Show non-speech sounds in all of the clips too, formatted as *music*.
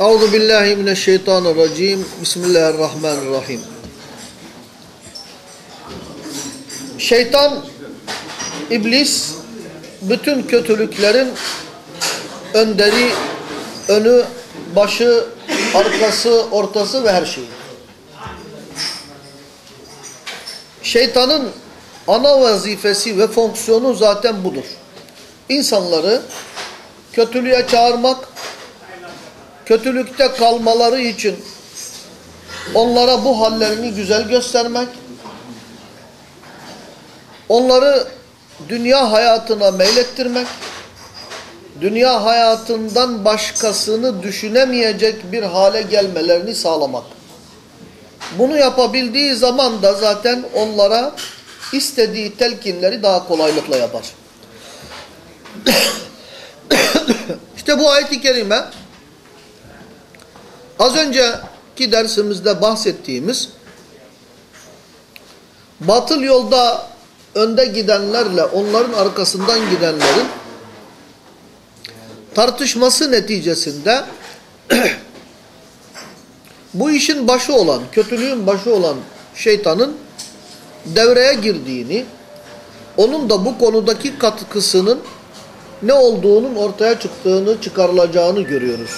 Euzu billahi mineşşeytanirracim. Bismillahirrahmanirrahim. Şeytan, iblis bütün kötülüklerin önderi, önü, başı, arkası, ortası ve her şeyi. Şeytanın ana vazifesi ve fonksiyonu zaten budur. İnsanları kötülüğe çağırmak, kötülükte kalmaları için onlara bu hallerini güzel göstermek, onları dünya hayatına meylettirmek, dünya hayatından başkasını düşünemeyecek bir hale gelmelerini sağlamak. Bunu yapabildiği zaman da zaten onlara istediği telkinleri daha kolaylıkla yapar. *coughs* işte bu ayet-i kerime az önceki dersimizde bahsettiğimiz batıl yolda önde gidenlerle onların arkasından gidenlerin tartışması neticesinde *clears throat* bu işin başı olan, kötülüğün başı olan şeytanın devreye girdiğini, onun da bu konudaki katkısının ne olduğunun ortaya çıktığını, çıkarılacağını görüyoruz.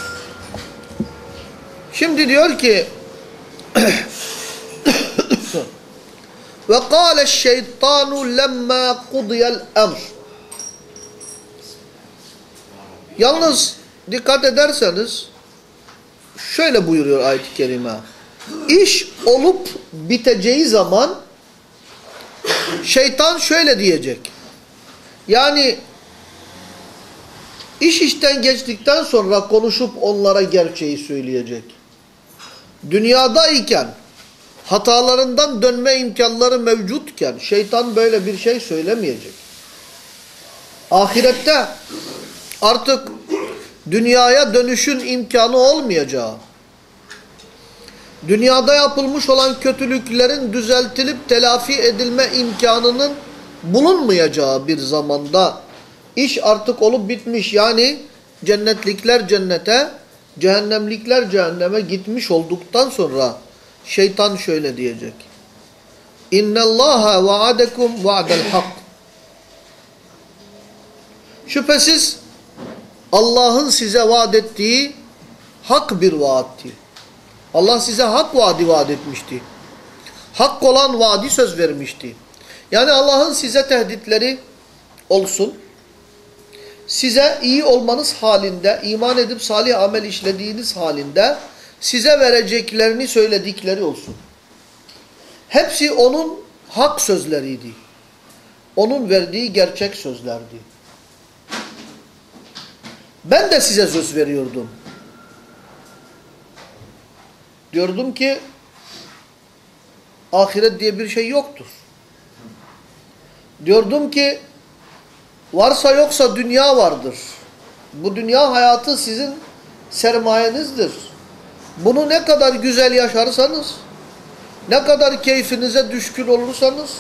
Şimdi diyor ki ve kâle şeytanu lemma kudiyel emr Yalnız dikkat ederseniz şöyle buyuruyor ayet-i kerime. İş olup biteceği zaman şeytan şöyle diyecek. Yani iş işten geçtikten sonra konuşup onlara gerçeği söyleyecek. Dünyadayken hatalarından dönme imkanları mevcutken şeytan böyle bir şey söylemeyecek. Ahirette artık dünyaya dönüşün imkanı olmayacağı, dünyada yapılmış olan kötülüklerin düzeltilip telafi edilme imkanının bulunmayacağı bir zamanda iş artık olup bitmiş. Yani cennetlikler cennete, cehennemlikler cehenneme gitmiş olduktan sonra şeytan şöyle diyecek. İnne Allaha va'adekum va'del hak. Şüphesiz Allah'ın size vaat ettiği hak bir vaatti. Allah size hak vaadi vaat etmişti. Hak olan vaadi söz vermişti. Yani Allah'ın size tehditleri olsun. Size iyi olmanız halinde, iman edip salih amel işlediğiniz halinde size vereceklerini söyledikleri olsun. Hepsi onun hak sözleriydi. Onun verdiği gerçek sözlerdi. Ben de size söz veriyordum. Diyordum ki ahiret diye bir şey yoktur. Diyordum ki varsa yoksa dünya vardır. Bu dünya hayatı sizin sermayenizdir. Bunu ne kadar güzel yaşarsanız, ne kadar keyfinize düşkün olursanız,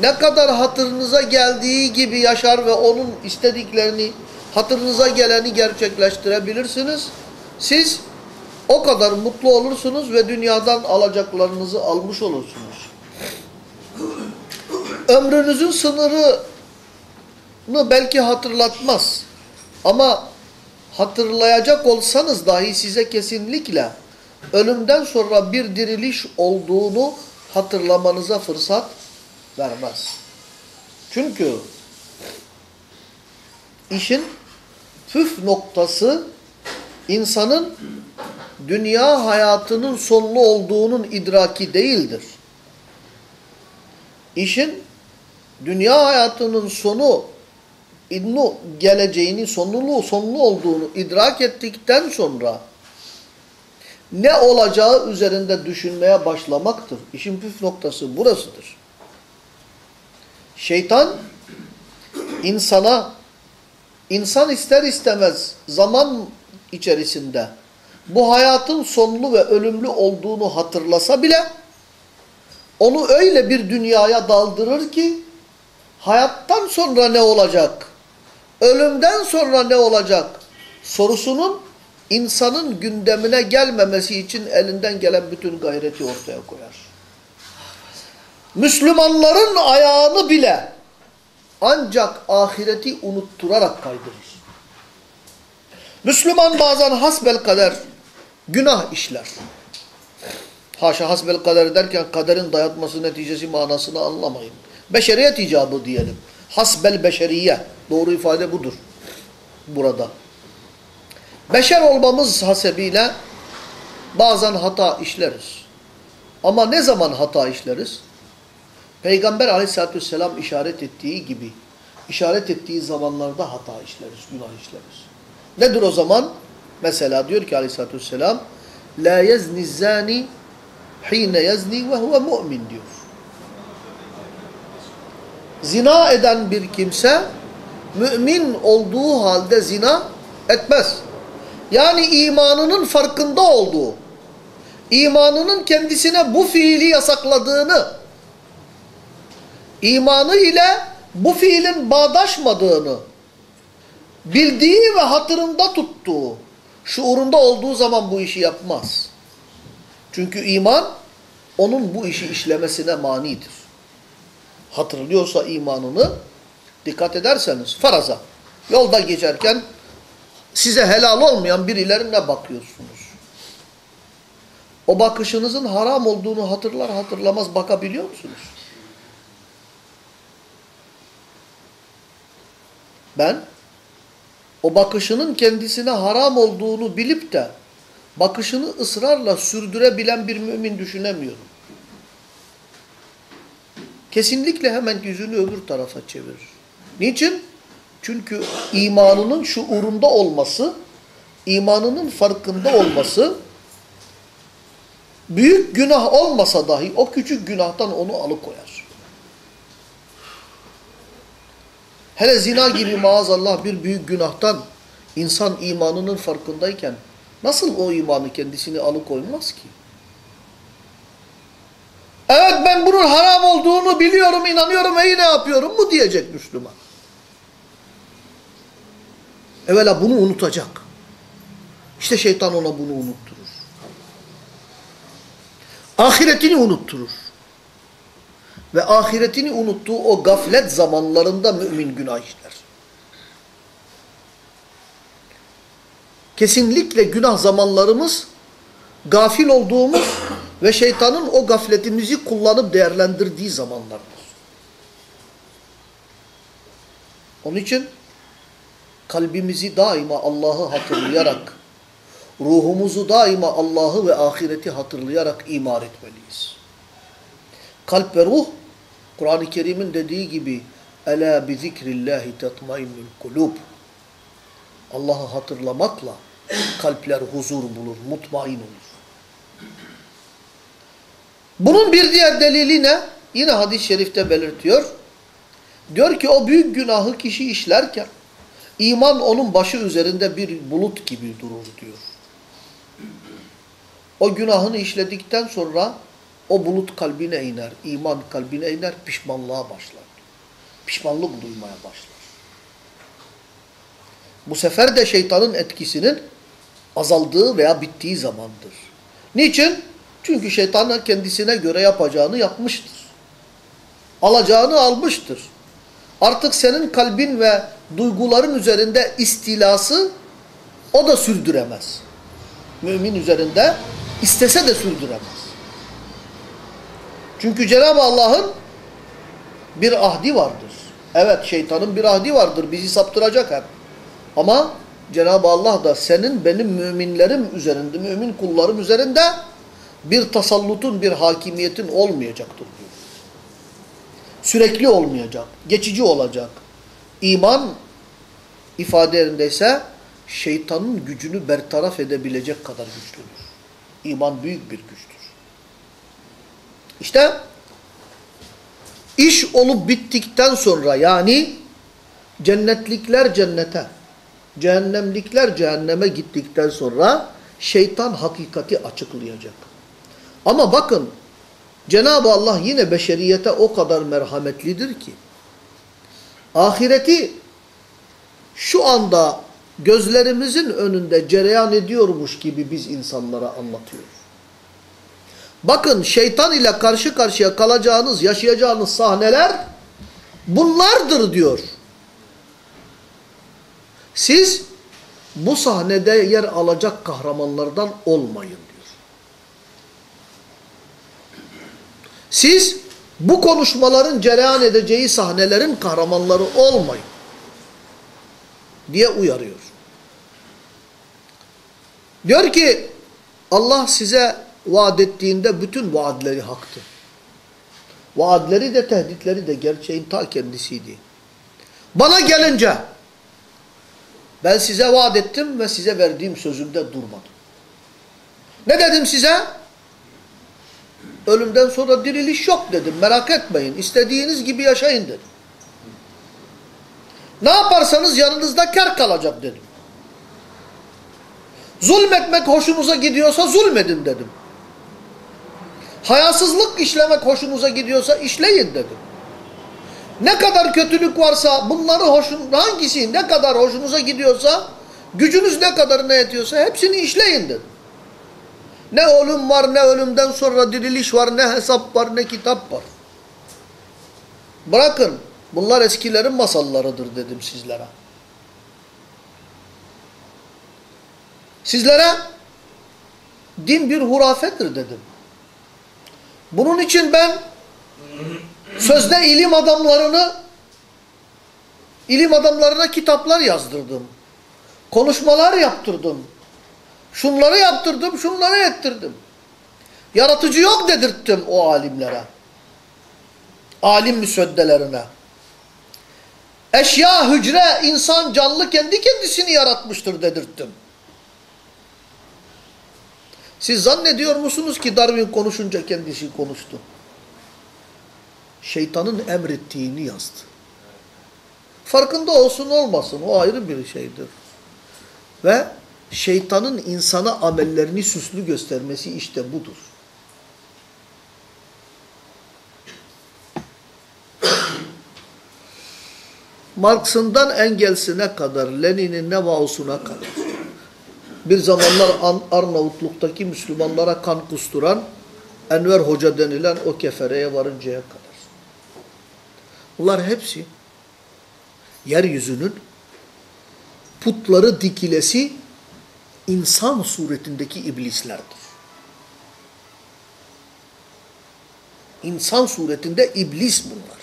ne kadar hatırınıza geldiği gibi yaşar ve onun istediklerini, hatırınıza geleni gerçekleştirebilirsiniz. Siz o kadar mutlu olursunuz ve dünyadan alacaklarınızı almış olursunuz. Ömrünüzün sınırını belki hatırlatmaz. Ama hatırlayacak olsanız dahi size kesinlikle ölümden sonra bir diriliş olduğunu hatırlamanıza fırsat vermez. Çünkü işin püf noktası insanın dünya hayatının sonlu olduğunun idraki değildir. İşin dünya hayatının sonu idnu geleceğini, sonlu, sonlu olduğunu idrak ettikten sonra ne olacağı üzerinde düşünmeye başlamaktır. İşin püf noktası burasıdır. Şeytan insana insan ister istemez zaman içerisinde bu hayatın sonlu ve ölümlü olduğunu hatırlasa bile onu öyle bir dünyaya daldırır ki hayattan sonra ne olacak? Ölümden sonra ne olacak? Sorusunun insanın gündemine gelmemesi için elinden gelen bütün gayreti ortaya koyar. Müslümanların ayağını bile ancak ahireti unutturarak kaydırır. Müslüman bazen hasbel kader günah işler. Haşa hasbel kader derken kaderin dayatması neticesi manasını anlamayın. Beşeriyet icabı diyelim. Hasbel beşeriye. Doğru ifade budur. Burada. Beşer olmamız hasebiyle bazen hata işleriz. Ama ne zaman hata işleriz? Peygamber aleyhissalatü vesselam işaret ettiği gibi, işaret ettiği zamanlarda hata işleriz, günah işleriz. Nedir o zaman? Mesela diyor ki aleyhissalatü vesselam, La yezni zani hine yezni ve huve mu'min diyor. Zina eden bir kimse, mümin olduğu halde zina etmez. Yani imanının farkında olduğu, imanının kendisine bu fiili yasakladığını, imanı ile bu fiilin bağdaşmadığını, bildiği ve hatırında tuttuğu, şuurunda olduğu zaman bu işi yapmaz. Çünkü iman, onun bu işi işlemesine manidir. Hatırlıyorsa imanını, dikkat ederseniz, faraza, yolda geçerken, size helal olmayan birilerine bakıyorsunuz. O bakışınızın haram olduğunu hatırlar hatırlamaz bakabiliyor musunuz? Ben o bakışının kendisine haram olduğunu bilip de bakışını ısrarla sürdürebilen bir mümin düşünemiyorum. Kesinlikle hemen yüzünü öbür tarafa çevirir. Niçin? Çünkü imanının şuurunda olması, imanının farkında olması, büyük günah olmasa dahi o küçük günahtan onu alıkoyar. Hele zina gibi maazallah bir büyük günahtan insan imanının farkındayken nasıl o imanı kendisini alıkoymaz ki? Evet ben bunun haram olduğunu biliyorum, inanıyorum ve yine yapıyorum mu diyecek Müslüman. Evvela bunu unutacak. İşte şeytan ona bunu unutturur. Ahiretini unutturur. Ve ahiretini unuttuğu o gaflet zamanlarında mümin günah işler. Kesinlikle günah zamanlarımız gafil olduğumuz ve şeytanın o gafletimizi kullanıp değerlendirdiği zamanlardır. Onun için kalbimizi daima Allah'ı hatırlayarak, *laughs* ruhumuzu daima Allah'ı ve ahireti hatırlayarak imar etmeliyiz. Kalp ve ruh, Kur'an-ı Kerim'in dediği gibi, Ela bi zikrillahi tetmainnul kulub. Allah'ı hatırlamakla kalpler huzur bulur, mutmain olur. Bunun bir diğer delili ne? Yine hadis-i şerifte belirtiyor. Diyor ki o büyük günahı kişi işlerken iman onun başı üzerinde bir bulut gibi durur diyor. O günahını işledikten sonra o bulut kalbine iner, iman kalbine iner, pişmanlığa başlar. Pişmanlık duymaya başlar. Bu sefer de şeytanın etkisinin azaldığı veya bittiği zamandır. Niçin? Çünkü şeytan kendisine göre yapacağını yapmıştır. Alacağını almıştır. Artık senin kalbin ve duyguların üzerinde istilası o da sürdüremez. Mümin üzerinde istese de sürdüremez. Çünkü Cenab-ı Allah'ın bir ahdi vardır. Evet şeytanın bir ahdi vardır. Bizi saptıracak hep. Ama Cenab-ı Allah da senin benim müminlerim üzerinde, mümin kullarım üzerinde bir tasallutun, bir hakimiyetin olmayacaktır diyor. Sürekli olmayacak, geçici olacak. İman ifadelerindeyse şeytanın gücünü bertaraf edebilecek kadar güçlüdür. İman büyük bir güçtür. İşte iş olup bittikten sonra yani cennetlikler cennete, cehennemlikler cehenneme gittikten sonra şeytan hakikati açıklayacak. Ama bakın Cenab-ı Allah yine beşeriyete o kadar merhametlidir ki ahireti şu anda gözlerimizin önünde cereyan ediyormuş gibi biz insanlara anlatıyoruz. Bakın şeytan ile karşı karşıya kalacağınız, yaşayacağınız sahneler bunlardır diyor. Siz bu sahnede yer alacak kahramanlardan olmayın diyor. Siz bu konuşmaların cereyan edeceği sahnelerin kahramanları olmayın diye uyarıyor. Diyor ki Allah size vaat ettiğinde bütün vaadleri haktı. Vaadleri de tehditleri de gerçeğin ta kendisiydi. Bana gelince ben size vaat ettim ve size verdiğim sözümde durmadım. Ne dedim size? Ölümden sonra diriliş yok dedim. Merak etmeyin. İstediğiniz gibi yaşayın dedim. Ne yaparsanız yanınızda kar kalacak dedim. Zulmetmek hoşunuza gidiyorsa zulmedin dedim. Hayasızlık işlemek hoşunuza gidiyorsa işleyin dedim. Ne kadar kötülük varsa bunları hoşun, hangisi ne kadar hoşunuza gidiyorsa gücünüz ne kadar ne yetiyorsa hepsini işleyin dedim. Ne ölüm var ne ölümden sonra diriliş var ne hesap var ne kitap var. Bırakın bunlar eskilerin masallarıdır dedim sizlere. Sizlere din bir hurafedir dedim. Bunun için ben sözde ilim adamlarını ilim adamlarına kitaplar yazdırdım. Konuşmalar yaptırdım. Şunları yaptırdım, şunları ettirdim. Yaratıcı yok dedirttim o alimlere. Alim müsveddelerine. Eşya, hücre, insan, canlı kendi kendisini yaratmıştır dedirttim. Siz zannediyor musunuz ki Darwin konuşunca kendisi konuştu? Şeytanın emrettiğini yazdı. Farkında olsun olmasın o ayrı bir şeydir. Ve şeytanın insana amellerini süslü göstermesi işte budur. Marx'ından Engels'ine kadar, Lenin'in Mao'suna kadar bir zamanlar Arnavutluk'taki Müslümanlara kan kusturan Enver Hoca denilen o kefereye varıncaya kadar. Bunlar hepsi yeryüzünün putları dikilesi insan suretindeki iblislerdir. İnsan suretinde iblis bunlar.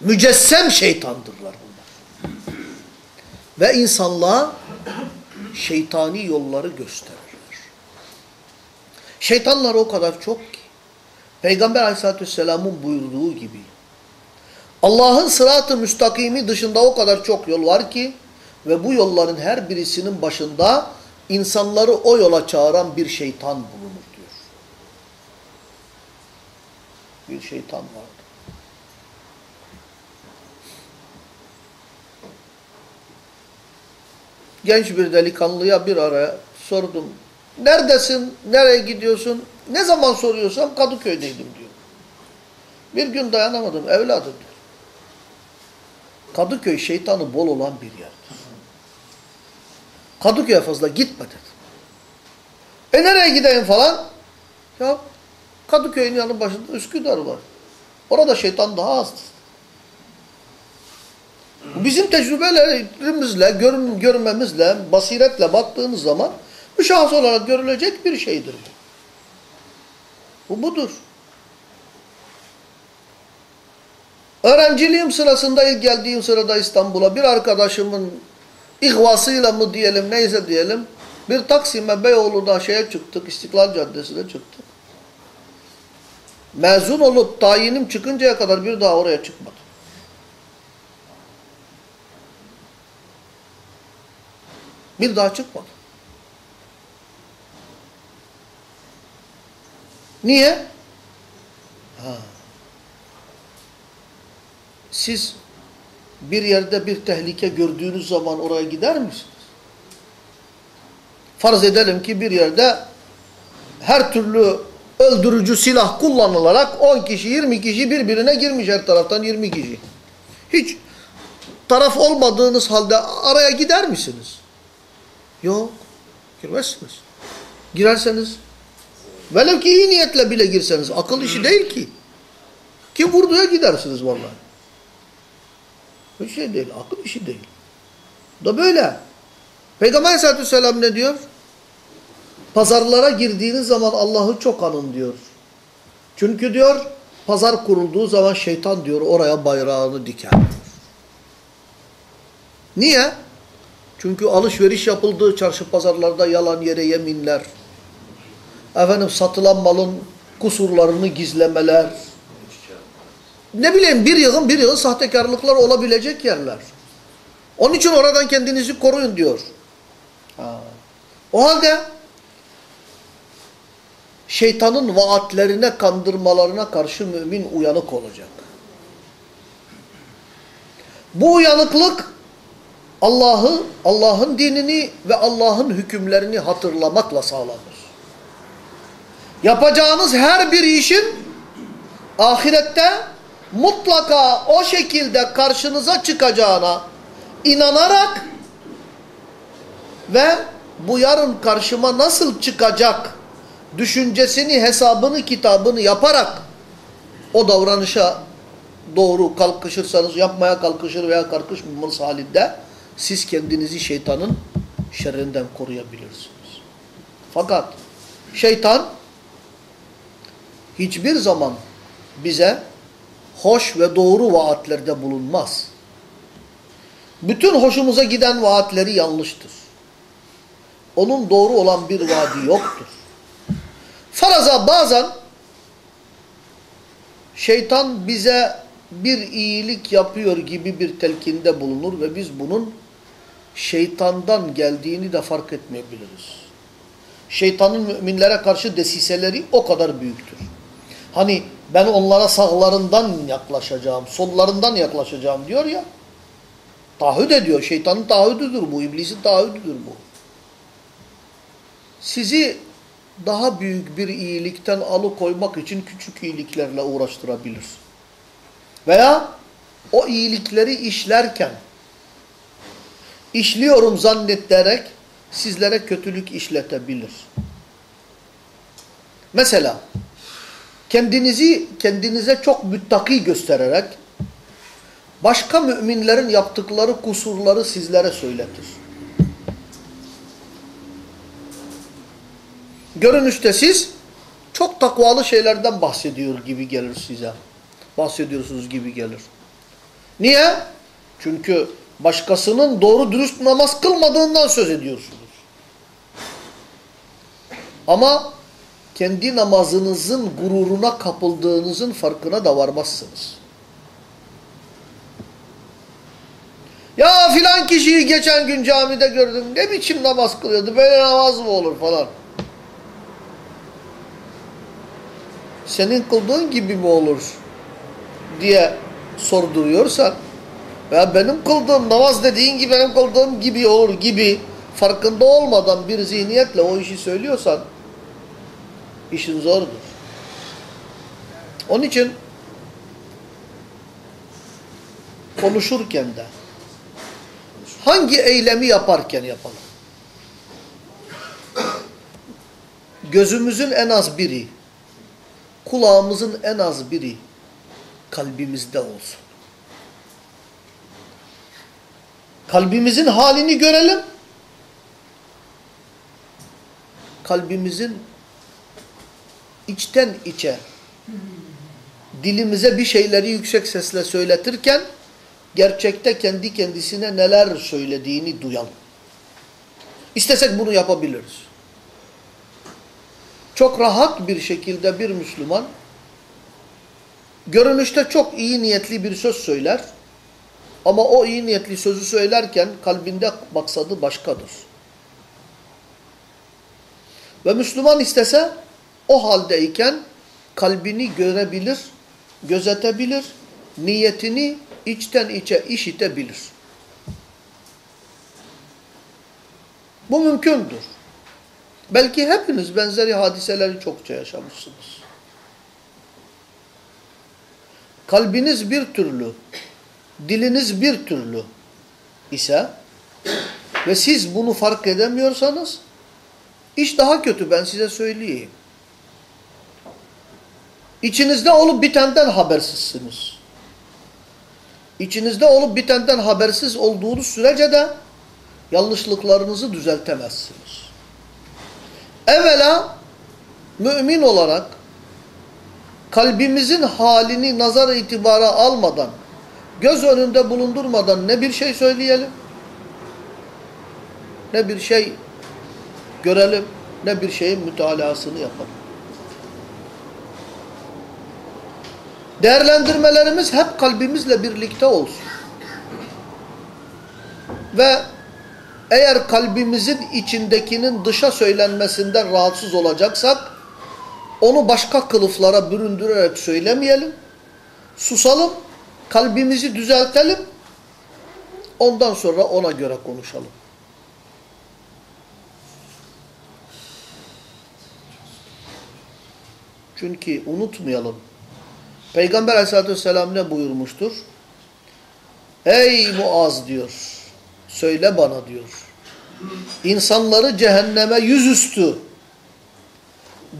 Mücessem şeytandırlar bunlar. Ve insanlığa şeytani yolları gösterirler. Şeytanlar o kadar çok ki, Peygamber aleyhissalatü vesselamın buyurduğu gibi, Allah'ın sırat-ı müstakimi dışında o kadar çok yol var ki, ve bu yolların her birisinin başında insanları o yola çağıran bir şeytan bulunur diyor. Bir şeytan vardır. genç bir delikanlıya bir araya sordum. Neredesin? Nereye gidiyorsun? Ne zaman soruyorsam Kadıköy'deydim diyor. Bir gün dayanamadım. Evladım diyor. Kadıköy şeytanı bol olan bir yerdir. Kadıköy'e fazla gitme dedim. E nereye gideyim falan? Ya Kadıköy'ün yanı başında Üsküdar var. Orada şeytan daha azdır. Bizim tecrübelerimizle, görmemizle, basiretle baktığınız zaman müşahhas olarak görülecek bir şeydir bu. Bu budur. Öğrenciliğim sırasında ilk geldiğim sırada İstanbul'a bir arkadaşımın ihvasıyla mı diyelim neyse diyelim bir Taksim'e Beyoğlu'da şeye çıktık İstiklal Caddesi'ne çıktık. Mezun olup tayinim çıkıncaya kadar bir daha oraya çıkmadım. Bir daha çıkmadı. Niye? Ha. Siz bir yerde bir tehlike gördüğünüz zaman oraya gider misiniz? Farz edelim ki bir yerde her türlü öldürücü silah kullanılarak 10 kişi, 20 kişi birbirine girmiş her taraftan 20 kişi. Hiç taraf olmadığınız halde araya gider misiniz? Yok. Girmezsiniz. Girerseniz velev ki iyi niyetle bile girseniz akıl işi değil ki. Kim vurduya gidersiniz vallahi. Hiç şey değil. Akıl işi değil. Da böyle. Peygamber aleyhissalatü vesselam ne diyor? Pazarlara girdiğiniz zaman Allah'ı çok anın diyor. Çünkü diyor pazar kurulduğu zaman şeytan diyor oraya bayrağını diker. Niye? Çünkü alışveriş yapıldığı çarşı pazarlarda yalan yere yeminler. Efendim satılan malın kusurlarını gizlemeler. Ne bileyim bir yığın bir yığın sahtekarlıklar olabilecek yerler. Onun için oradan kendinizi koruyun diyor. Ha. O halde şeytanın vaatlerine, kandırmalarına karşı mümin uyanık olacak. Bu uyanıklık Allah'ı, Allah'ın dinini ve Allah'ın hükümlerini hatırlamakla sağlanır. Yapacağınız her bir işin ahirette mutlaka o şekilde karşınıza çıkacağına inanarak ve bu yarın karşıma nasıl çıkacak düşüncesini, hesabını, kitabını yaparak o davranışa doğru kalkışırsanız, yapmaya kalkışır veya kalkışmamanız halinde siz kendinizi şeytanın şerrinden koruyabilirsiniz. Fakat şeytan hiçbir zaman bize hoş ve doğru vaatlerde bulunmaz. Bütün hoşumuza giden vaatleri yanlıştır. Onun doğru olan bir vaadi yoktur. Faraza bazen şeytan bize bir iyilik yapıyor gibi bir telkinde bulunur ve biz bunun şeytandan geldiğini de fark etmeyebiliriz. Şeytanın müminlere karşı desiseleri o kadar büyüktür. Hani ben onlara sağlarından yaklaşacağım, sollarından yaklaşacağım diyor ya. Taahhüt ediyor. Şeytanın taahhüdüdür bu. İblisin taahhüdüdür bu. Sizi daha büyük bir iyilikten alıkoymak için küçük iyiliklerle uğraştırabilir. Veya o iyilikleri işlerken işliyorum zannederek sizlere kötülük işletebilir. Mesela kendinizi kendinize çok müttaki göstererek başka müminlerin yaptıkları kusurları sizlere söyletir. Görünüşte siz çok takvalı şeylerden bahsediyor gibi gelir size. Bahsediyorsunuz gibi gelir. Niye? Çünkü başkasının doğru dürüst namaz kılmadığından söz ediyorsunuz. Ama kendi namazınızın gururuna kapıldığınızın farkına da varmazsınız. Ya filan kişiyi geçen gün camide gördüm. Ne biçim namaz kılıyordu? Böyle namaz mı olur falan. Senin kıldığın gibi mi olur? Diye sorduruyorsan veya benim kıldığım namaz dediğin gibi benim kıldığım gibi olur gibi farkında olmadan bir zihniyetle o işi söylüyorsan işin zordur. Onun için konuşurken de hangi eylemi yaparken yapalım. Gözümüzün en az biri, kulağımızın en az biri kalbimizde olsun. Kalbimizin halini görelim. Kalbimizin içten içe dilimize bir şeyleri yüksek sesle söyletirken gerçekte kendi kendisine neler söylediğini duyalım. İstesek bunu yapabiliriz. Çok rahat bir şekilde bir Müslüman görünüşte çok iyi niyetli bir söz söyler ama o iyi niyetli sözü söylerken kalbinde maksadı başkadır. Ve Müslüman istese o haldeyken kalbini görebilir, gözetebilir, niyetini içten içe işitebilir. Bu mümkündür. Belki hepiniz benzeri hadiseleri çokça yaşamışsınız. Kalbiniz bir türlü, diliniz bir türlü, ise ve siz bunu fark edemiyorsanız iş daha kötü ben size söyleyeyim. İçinizde olup bitenden habersizsiniz. İçinizde olup bitenden habersiz olduğunuz sürece de yanlışlıklarınızı düzeltemezsiniz. Evvela mümin olarak kalbimizin halini nazar itibara almadan, göz önünde bulundurmadan ne bir şey söyleyelim, ne bir şey görelim, ne bir şeyin mütalasını yapalım. Değerlendirmelerimiz hep kalbimizle birlikte olsun. Ve eğer kalbimizin içindekinin dışa söylenmesinden rahatsız olacaksak, onu başka kılıflara büründürerek söylemeyelim. Susalım, kalbimizi düzeltelim. Ondan sonra ona göre konuşalım. Çünkü unutmayalım. Peygamber aleyhissalatü vesselam ne buyurmuştur? Ey Muaz diyor, söyle bana diyor. İnsanları cehenneme yüzüstü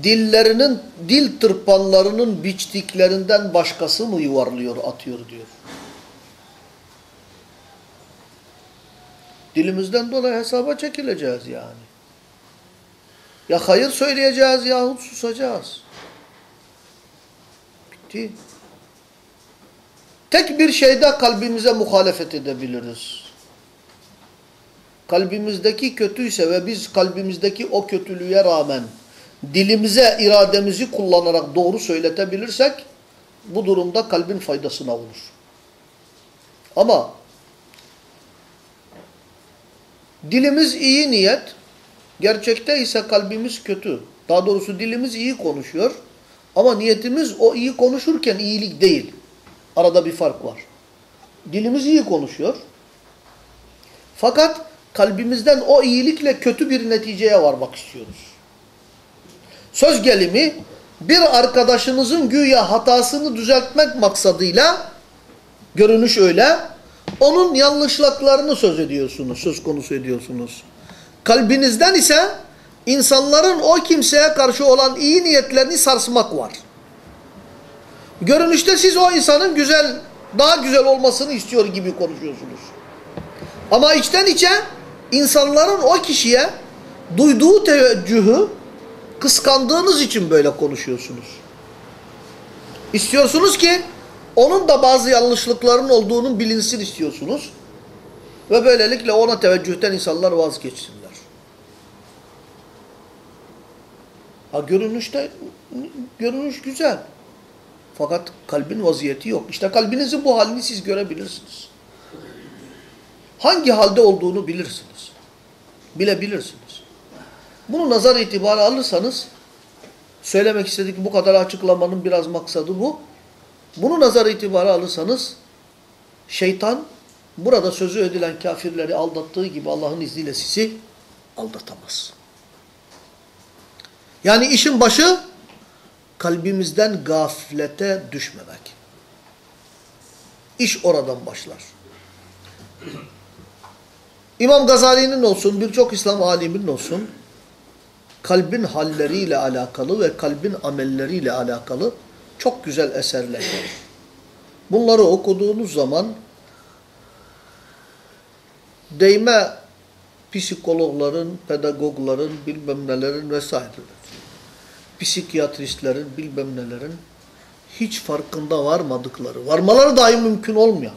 dillerinin, dil tırpanlarının biçtiklerinden başkası mı yuvarlıyor, atıyor diyor. Dilimizden dolayı hesaba çekileceğiz yani. Ya hayır söyleyeceğiz yahut susacağız. Bitti. Tek bir şeyde kalbimize muhalefet edebiliriz. Kalbimizdeki kötüyse ve biz kalbimizdeki o kötülüğe rağmen dilimize irademizi kullanarak doğru söyletebilirsek bu durumda kalbin faydasına olur. Ama dilimiz iyi niyet, gerçekte ise kalbimiz kötü. Daha doğrusu dilimiz iyi konuşuyor ama niyetimiz o iyi konuşurken iyilik değil. Arada bir fark var. Dilimiz iyi konuşuyor. Fakat kalbimizden o iyilikle kötü bir neticeye varmak istiyoruz. Söz gelimi bir arkadaşınızın güya hatasını düzeltmek maksadıyla görünüş öyle onun yanlışlıklarını söz ediyorsunuz, söz konusu ediyorsunuz. Kalbinizden ise insanların o kimseye karşı olan iyi niyetlerini sarsmak var. Görünüşte siz o insanın güzel, daha güzel olmasını istiyor gibi konuşuyorsunuz. Ama içten içe insanların o kişiye duyduğu teveccühü kıskandığınız için böyle konuşuyorsunuz. İstiyorsunuz ki onun da bazı yanlışlıkların olduğunun bilinsin istiyorsunuz. Ve böylelikle ona teveccühten insanlar vazgeçsinler. Ha görünüşte görünüş güzel. Fakat kalbin vaziyeti yok. İşte kalbinizin bu halini siz görebilirsiniz. Hangi halde olduğunu bilirsiniz. Bilebilirsiniz. Bunu nazar itibarı alırsanız söylemek istedik bu kadar açıklamanın biraz maksadı bu. Bunu nazar itibarı alırsanız şeytan burada sözü edilen kafirleri aldattığı gibi Allah'ın izniyle sizi aldatamaz. Yani işin başı kalbimizden gaflete düşmemek. İş oradan başlar. İmam Gazali'nin olsun, birçok İslam aliminin olsun, kalbin halleriyle alakalı ve kalbin amelleriyle alakalı çok güzel eserler var. Bunları okuduğunuz zaman değme psikologların, pedagogların, bilmem nelerin vesaireler, psikiyatristlerin, bilmem nelerin hiç farkında varmadıkları, varmaları dahi mümkün olmayan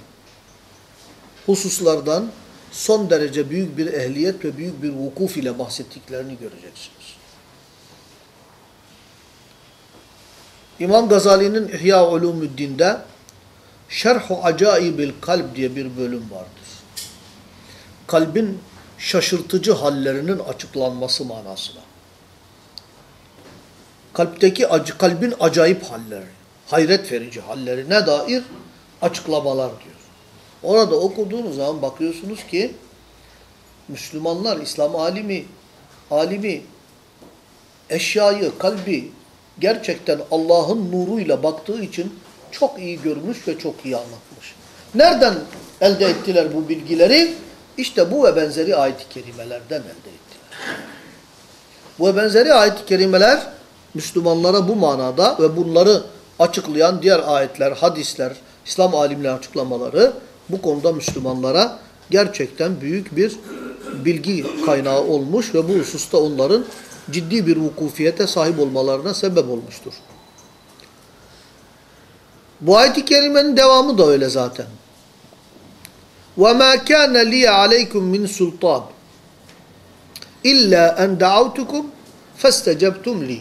hususlardan son derece büyük bir ehliyet ve büyük bir vukuf ile bahsettiklerini göreceksiniz. İmam Gazali'nin İhya Ulumuddin'de Şerhu Acaibil Kalb diye bir bölüm vardır. Kalbin şaşırtıcı hallerinin açıklanması manasına. Kalpteki acı, kalbin acayip halleri, hayret verici hallerine dair açıklamalar diyor. Orada okuduğunuz zaman bakıyorsunuz ki Müslümanlar, İslam alimi, alimi eşyayı, kalbi gerçekten Allah'ın nuruyla baktığı için çok iyi görmüş ve çok iyi anlatmış. Nereden elde ettiler bu bilgileri? İşte bu ve benzeri ayet-i kerimelerden elde ettiler. Bu ve benzeri ayet-i kerimeler Müslümanlara bu manada ve bunları açıklayan diğer ayetler, hadisler, İslam alimler açıklamaları bu konuda Müslümanlara gerçekten büyük bir bilgi kaynağı olmuş ve bu hususta onların ciddi bir vukufiyete sahip olmalarına sebep olmuştur. Bu ayet-i kerimenin devamı da öyle zaten. وَمَا كَانَ لِيَ عَلَيْكُمْ مِنْ سُلْطَانٍ İlla en da'avtukum festecebtum li.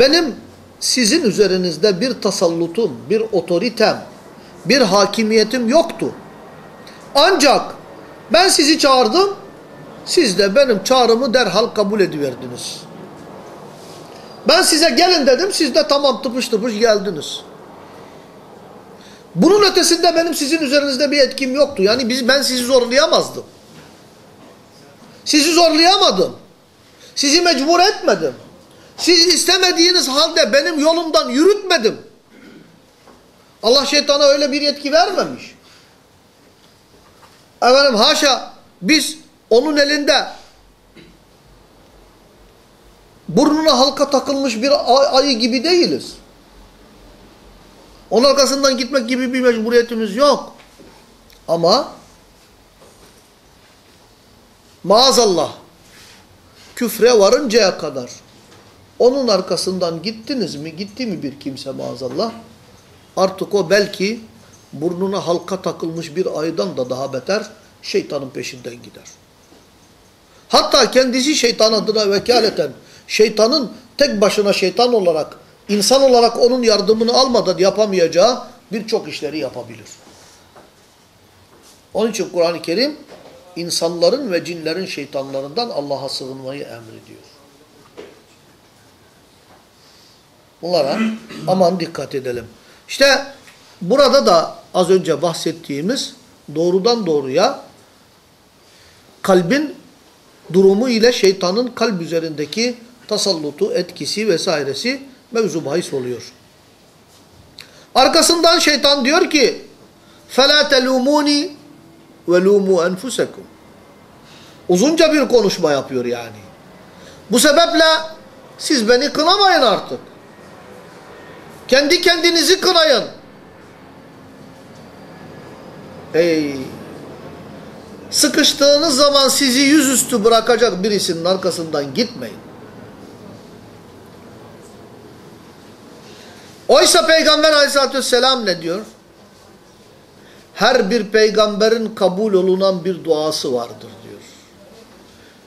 benim sizin üzerinizde bir tasallutum, bir otoritem, bir hakimiyetim yoktu. Ancak ben sizi çağırdım, siz de benim çağrımı derhal kabul ediverdiniz. Ben size gelin dedim, siz de tamam tıpış tıpış geldiniz. Bunun ötesinde benim sizin üzerinizde bir etkim yoktu. Yani biz, ben sizi zorlayamazdım. Sizi zorlayamadım. Sizi mecbur etmedim. Siz istemediğiniz halde benim yolumdan yürütmedim. Allah şeytana öyle bir yetki vermemiş. Efendim haşa biz onun elinde burnuna halka takılmış bir ayı gibi değiliz. Onun arkasından gitmek gibi bir mecburiyetimiz yok. Ama maazallah küfre varıncaya kadar onun arkasından gittiniz mi, gitti mi bir kimse maazallah artık o belki burnuna halka takılmış bir aydan da daha beter şeytanın peşinden gider. Hatta kendisi şeytan adına vekaleten şeytanın tek başına şeytan olarak insan olarak onun yardımını almadan yapamayacağı birçok işleri yapabilir. Onun için Kur'an-ı Kerim insanların ve cinlerin şeytanlarından Allah'a sığınmayı emrediyor. Bunlara aman dikkat edelim. İşte burada da az önce bahsettiğimiz doğrudan doğruya kalbin durumu ile şeytanın kalp üzerindeki tasallutu, etkisi vesairesi mevzu bahis oluyor. Arkasından şeytan diyor ki فَلَا تَلُومُونِ وَلُومُوا أَنْفُسَكُمْ Uzunca bir konuşma yapıyor yani. Bu sebeple siz beni kınamayın artık. Kendi kendinizi kınayın. Ey sıkıştığınız zaman sizi yüzüstü bırakacak birisinin arkasından gitmeyin. Oysa Peygamber aleyhissalatü vesselam ne diyor? Her bir peygamberin kabul olunan bir duası vardır diyor.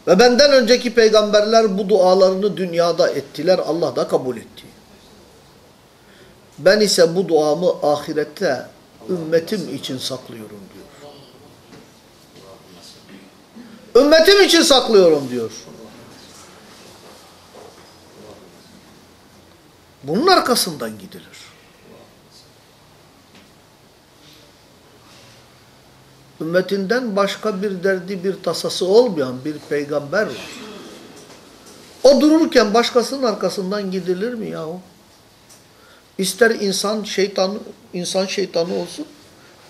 Ve benden önceki peygamberler bu dualarını dünyada ettiler, Allah da kabul etti. Ben ise bu duamı ahirette ümmetim için saklıyorum diyor. Ümmetim için saklıyorum diyor. Bunun arkasından gidilir. Ümmetinden başka bir derdi, bir tasası olmayan bir peygamber var. O dururken başkasının arkasından gidilir mi yahu? İster insan şeytan, insan şeytanı olsun,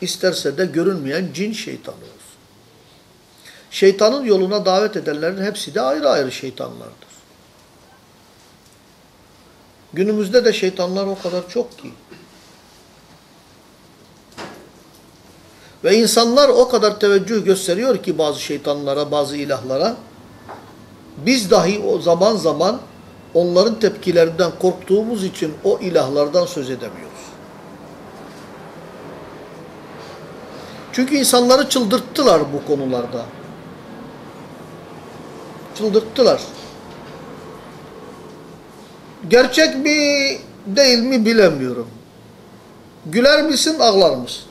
isterse de görünmeyen cin şeytanı olsun. Şeytanın yoluna davet edenlerin hepsi de ayrı ayrı şeytanlardır. Günümüzde de şeytanlar o kadar çok ki. Ve insanlar o kadar teveccüh gösteriyor ki bazı şeytanlara, bazı ilahlara. Biz dahi o zaman zaman onların tepkilerinden korktuğumuz için o ilahlardan söz edemiyoruz. Çünkü insanları çıldırttılar bu konularda. Çıldırttılar. Gerçek mi değil mi bilemiyorum. Güler misin ağlar mısın?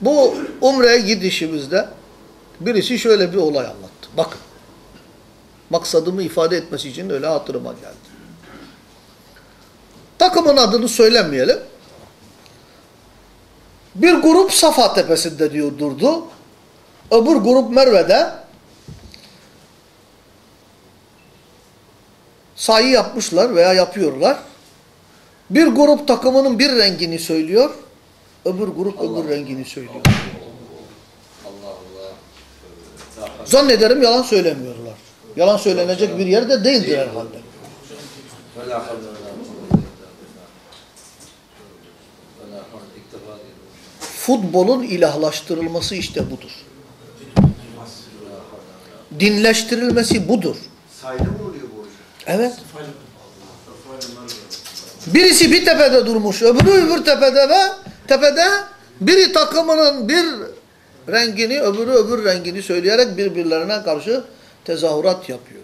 Bu umreye gidişimizde birisi şöyle bir olay anlattı. Bakın. Maksadımı ifade etmesi için öyle hatırıma geldi. Takımın adını söylemeyelim. Bir grup Safa tepesinde diyor durdu. Öbür grup Merve'de sayı yapmışlar veya yapıyorlar. Bir grup takımının bir rengini söylüyor, öbür grup Allah. öbür rengini söylüyor. Zannederim yalan söylemiyorlar. Yalan söylenecek bir yerde değildir herhalde. Futbolun ilahlaştırılması işte budur. Dinleştirilmesi budur. Evet. Birisi bir tepede durmuş, öbürü öbür tepede ve tepede biri takımının bir rengini, öbürü öbür rengini söyleyerek birbirlerine karşı tezahürat yapıyor.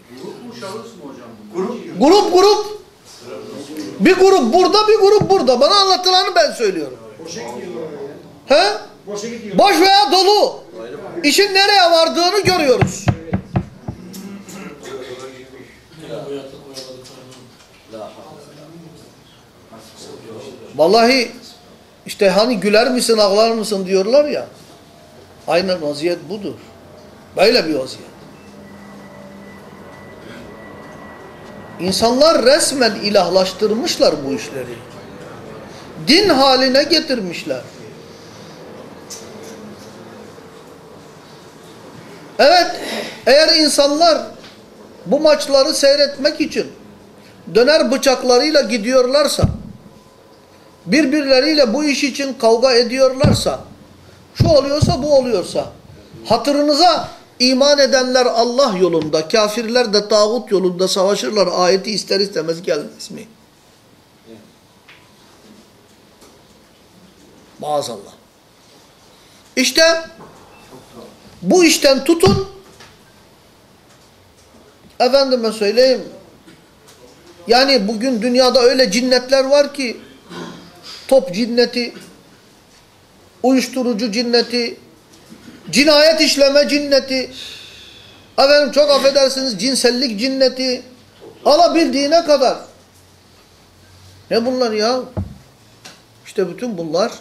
Grup Grup grup. Bir grup burada, bir grup burada. Bana anlatılanı ben söylüyorum. He? boşa gidiyor. Boş veya dolu. İşin nereye vardığını görüyoruz. Vallahi işte hani güler misin ağlar mısın diyorlar ya. Aynen vaziyet budur. Böyle bir vaziyet. İnsanlar resmen ilahlaştırmışlar bu işleri. Din haline getirmişler. Evet, eğer insanlar bu maçları seyretmek için döner bıçaklarıyla gidiyorlarsa, birbirleriyle bu iş için kavga ediyorlarsa, şu oluyorsa bu oluyorsa, hatırınıza iman edenler Allah yolunda, kafirler de tağut yolunda savaşırlar ayeti ister istemez gelmez mi? Maazallah. İşte bu işten tutun, efendime söyleyeyim, yani bugün dünyada öyle cinnetler var ki, top cinneti, uyuşturucu cinneti, cinayet işleme cinneti, efendim çok affedersiniz cinsellik cinneti, alabildiğine kadar. Ne bunlar ya? İşte bütün bunlar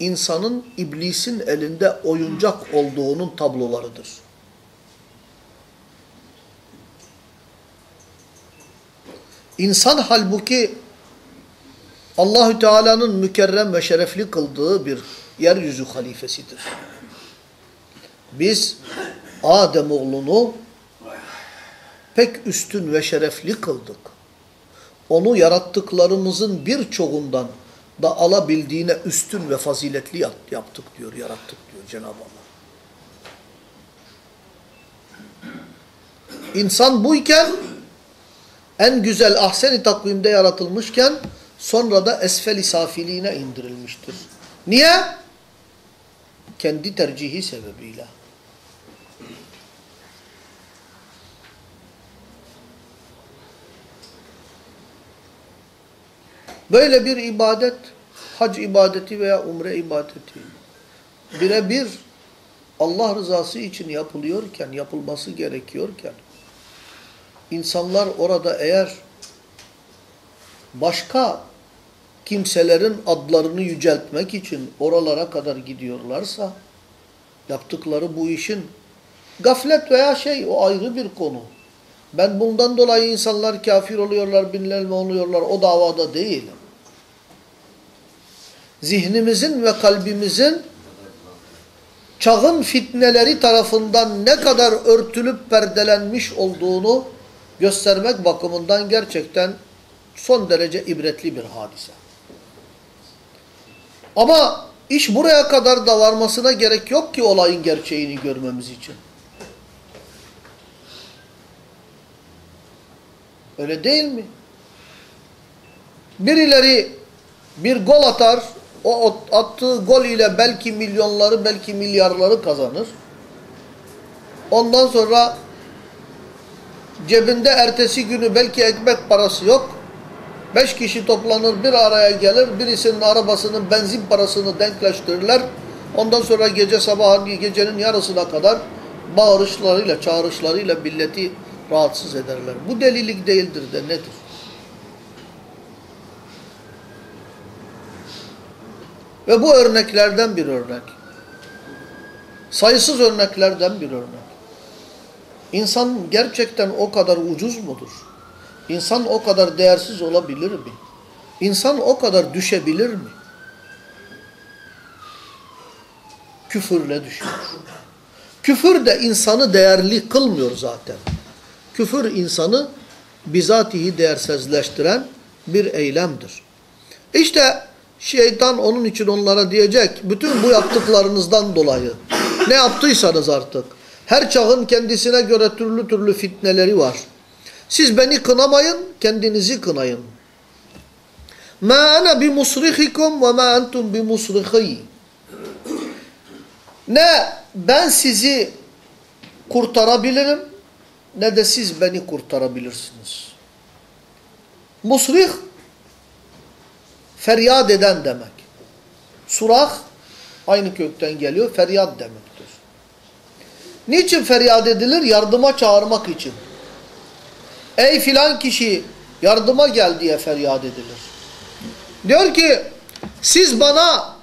insanın iblisin elinde oyuncak olduğunun tablolarıdır. İnsan halbuki Allahü Teala'nın mükerrem ve şerefli kıldığı bir yeryüzü halifesidir. Biz Adem oğlunu pek üstün ve şerefli kıldık. Onu yarattıklarımızın birçoğundan da alabildiğine üstün ve faziletli yaptık diyor, yarattık diyor Cenab-ı Allah. İnsan buyken en güzel ahsen-i takvimde yaratılmışken sonra da esfel-i safiliğine indirilmiştir. Niye? Kendi tercihi sebebiyle. Böyle bir ibadet, hac ibadeti veya umre ibadeti birebir Allah rızası için yapılıyorken, yapılması gerekiyorken insanlar orada eğer başka kimselerin adlarını yüceltmek için oralara kadar gidiyorlarsa yaptıkları bu işin gaflet veya şey o ayrı bir konu. Ben bundan dolayı insanlar kafir oluyorlar, binlenme oluyorlar o davada değilim. Zihnimizin ve kalbimizin çağın fitneleri tarafından ne kadar örtülüp perdelenmiş olduğunu göstermek bakımından gerçekten son derece ibretli bir hadise. Ama iş buraya kadar da varmasına gerek yok ki olayın gerçeğini görmemiz için. Öyle değil mi? Birileri bir gol atar, o attığı gol ile belki milyonları, belki milyarları kazanır. Ondan sonra cebinde ertesi günü belki ekmek parası yok. Beş kişi toplanır, bir araya gelir, birisinin arabasının benzin parasını denkleştirirler. Ondan sonra gece sabah gecenin yarısına kadar bağırışlarıyla, çağrışlarıyla milleti rahatsız ederler. Bu delilik değildir de nedir? Ve bu örneklerden bir örnek. Sayısız örneklerden bir örnek. İnsan gerçekten o kadar ucuz mudur? İnsan o kadar değersiz olabilir mi? İnsan o kadar düşebilir mi? Küfürle düşüyor. Küfür de insanı değerli kılmıyor zaten. Küfür insanı bizatihi değersizleştiren bir eylemdir. İşte şeytan onun için onlara diyecek, bütün bu yaptıklarınızdan dolayı ne yaptıysanız artık, her çağın kendisine göre türlü türlü fitneleri var. Siz beni kınamayın, kendinizi kınayın. Ma ana bi musrihikum ve ma entum bi musrihi. Ne ben sizi kurtarabilirim ne de siz beni kurtarabilirsiniz. Musrih feryat eden demek. Surah aynı kökten geliyor, feryat demektir. Niçin feryat edilir? Yardıma çağırmak için. Ey filan kişi yardıma gel diye feryat edilir. Diyor ki siz bana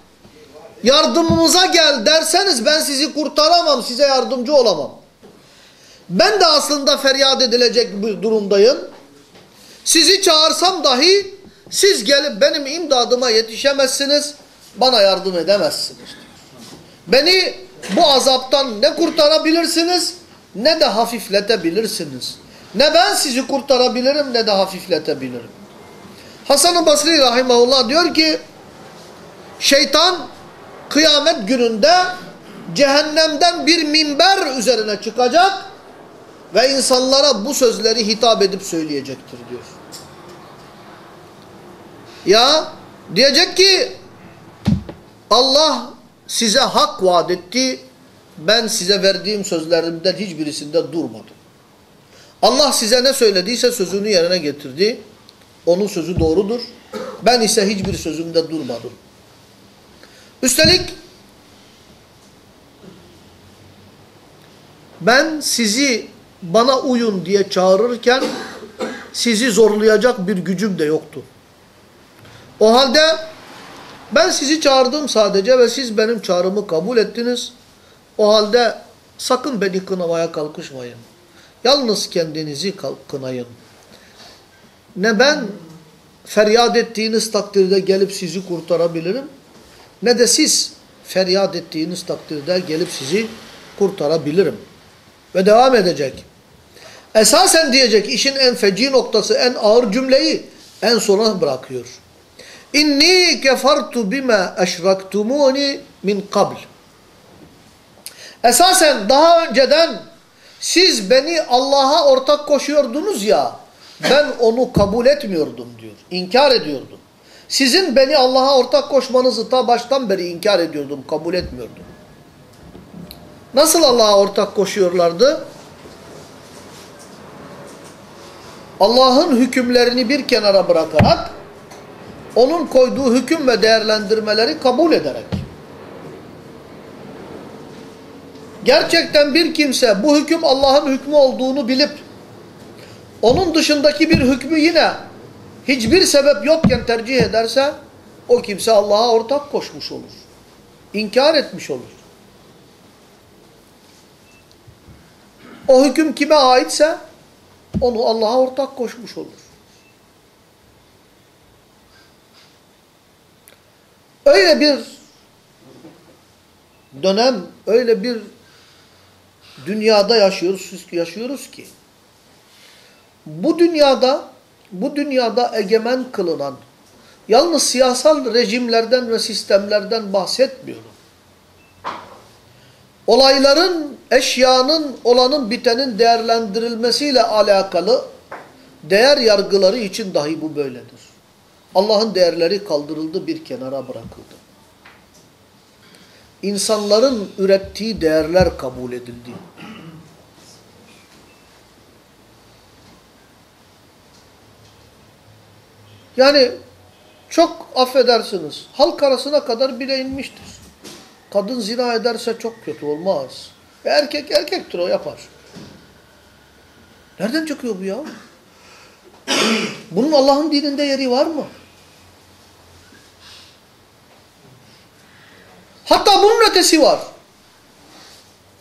yardımımıza gel derseniz ben sizi kurtaramam, size yardımcı olamam. Ben de aslında feryat edilecek bir durumdayım. Sizi çağırsam dahi siz gelip benim imdadıma yetişemezsiniz, bana yardım edemezsiniz. Beni bu azaptan ne kurtarabilirsiniz ne de hafifletebilirsiniz. Ne ben sizi kurtarabilirim ne de hafifletebilirim. Hasan-ı Basri Rahimahullah diyor ki şeytan kıyamet gününde cehennemden bir minber üzerine çıkacak ve insanlara bu sözleri hitap edip söyleyecektir diyor. Ya diyecek ki Allah size hak vaat etti. Ben size verdiğim sözlerimden hiçbirisinde durmadım. Allah size ne söylediyse sözünü yerine getirdi. Onun sözü doğrudur. Ben ise hiçbir sözümde durmadım. Üstelik ben sizi bana uyun diye çağırırken sizi zorlayacak bir gücüm de yoktu. O halde ben sizi çağırdım sadece ve siz benim çağrımı kabul ettiniz. O halde sakın beni kınamaya kalkışmayın. Yalnız kendinizi kınayın. Ne ben feryat ettiğiniz takdirde gelip sizi kurtarabilirim ne de siz feryat ettiğiniz takdirde gelip sizi kurtarabilirim. Ve devam edecek. Esasen diyecek işin en feci noktası, en ağır cümleyi en sona bırakıyor. İnni kefartu bima eşraktumuni min kabl. Esasen daha önceden siz beni Allah'a ortak koşuyordunuz ya, ben onu kabul etmiyordum diyor. İnkar ediyordum. Sizin beni Allah'a ortak koşmanızı ta baştan beri inkar ediyordum, kabul etmiyordum. Nasıl Allah'a ortak koşuyorlardı? Allah'ın hükümlerini bir kenara bırakarak, onun koyduğu hüküm ve değerlendirmeleri kabul ederek. Gerçekten bir kimse bu hüküm Allah'ın hükmü olduğunu bilip, onun dışındaki bir hükmü yine hiçbir sebep yokken tercih ederse, o kimse Allah'a ortak koşmuş olur. İnkar etmiş olur. O hüküm kime aitse, onu Allah'a ortak koşmuş olur. Öyle bir dönem, öyle bir dünyada yaşıyoruz, yaşıyoruz ki bu dünyada bu dünyada egemen kılınan yalnız siyasal rejimlerden ve sistemlerden bahsetmiyorum. Olayların, eşyanın, olanın bitenin değerlendirilmesiyle alakalı değer yargıları için dahi bu böyledir. Allah'ın değerleri kaldırıldı, bir kenara bırakıldı. İnsanların ürettiği değerler kabul edildi. Yani çok affedersiniz, halk arasına kadar bile inmiştir. Kadın zina ederse çok kötü olmaz. E erkek erkektir o yapar. Nereden çıkıyor bu ya? Bunun Allah'ın dininde yeri var mı? Hatta bunun ötesi var.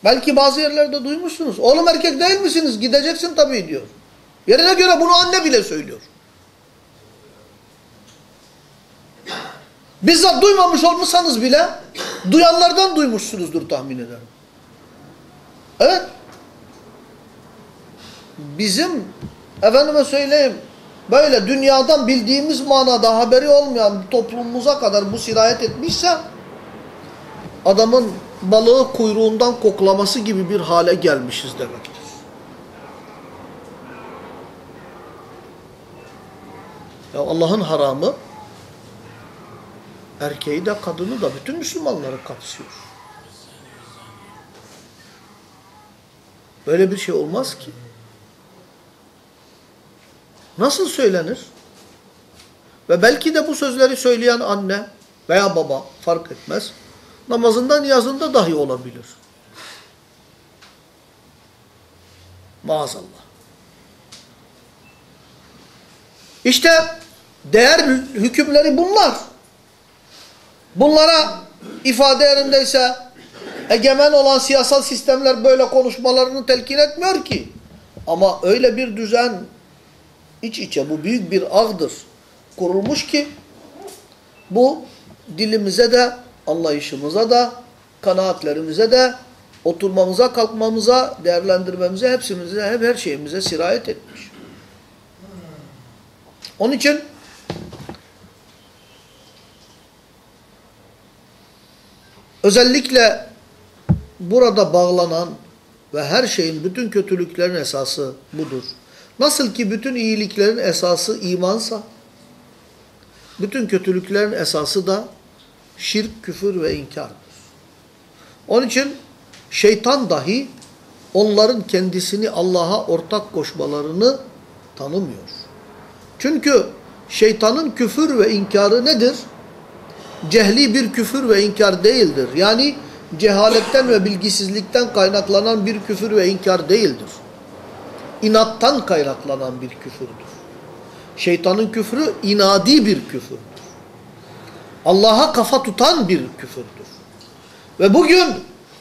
Belki bazı yerlerde duymuşsunuz. Oğlum erkek değil misiniz? Gideceksin tabii diyor. Yerine göre bunu anne bile söylüyor. Bizzat duymamış olmuşsanız bile duyanlardan duymuşsunuzdur tahmin ederim. Evet. Bizim efendime söyleyeyim böyle dünyadan bildiğimiz manada haberi olmayan toplumumuza kadar bu sirayet etmişse adamın balığı kuyruğundan koklaması gibi bir hale gelmişiz demektir. Ya Allah'ın haramı erkeği de kadını da bütün Müslümanları kapsıyor. Böyle bir şey olmaz ki. Nasıl söylenir? Ve belki de bu sözleri söyleyen anne veya baba fark etmez. Namazında niyazında dahi olabilir. Maazallah. İşte değer hükümleri bunlar. Bunlara ifade yerindeyse egemen olan siyasal sistemler böyle konuşmalarını telkin etmiyor ki. Ama öyle bir düzen iç içe bu büyük bir ağdır kurulmuş ki bu dilimize de anlayışımıza da kanaatlerimize de oturmamıza kalkmamıza değerlendirmemize hepsimize hep her şeyimize sirayet etmiş. Onun için özellikle burada bağlanan ve her şeyin bütün kötülüklerin esası budur. Nasıl ki bütün iyiliklerin esası imansa, bütün kötülüklerin esası da şirk, küfür ve inkardır. Onun için şeytan dahi onların kendisini Allah'a ortak koşmalarını tanımıyor. Çünkü şeytanın küfür ve inkarı nedir? Cehli bir küfür ve inkar değildir. Yani cehaletten ve bilgisizlikten kaynaklanan bir küfür ve inkar değildir. İnattan kaynaklanan bir küfürdür. Şeytanın küfrü inadi bir küfürdür. Allah'a kafa tutan bir küfürdür. Ve bugün